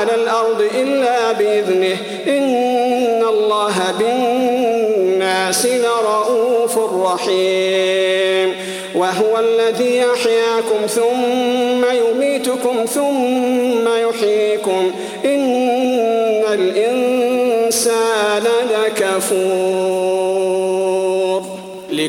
على الأرض إلا بإذنه. إن الله بالناس لرؤوف رحيم. وهو الذي أحياكم ثم يميتكم ثم يحييكم. إن الإنسان لكفور.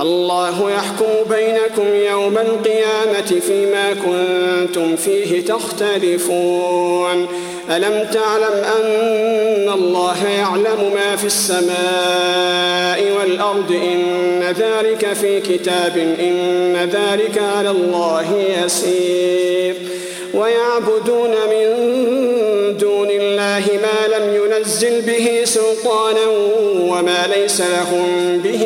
الله يحكم بينكم يوم القيامة فيما كنتم فيه تختلفون. ألم تعلم أن الله يعلم ما في السماء والأرض؟ إن ذلك في كتاب إن ذلك على الله يسير. ويعبدون من دون الله ما لم ينزل به سلطانا وما ليس لهم به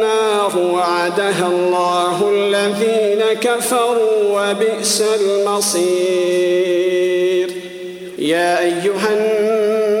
وعدها الله الذين كفروا وبئس المصير. يا أيها الناس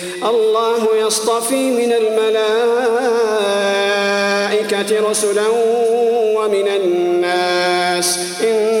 الله يصطفي من الملائكة رسلا ومن الناس إن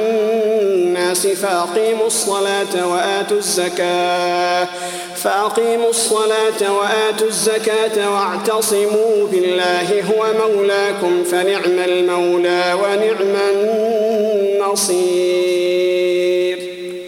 فأقيموا الصلاة وآتوا الزكاة. فأقيموا الصلاة وآتوا الزكاة واعتصموا بالله هو مولاكم فنعم المولى ونعم النصير.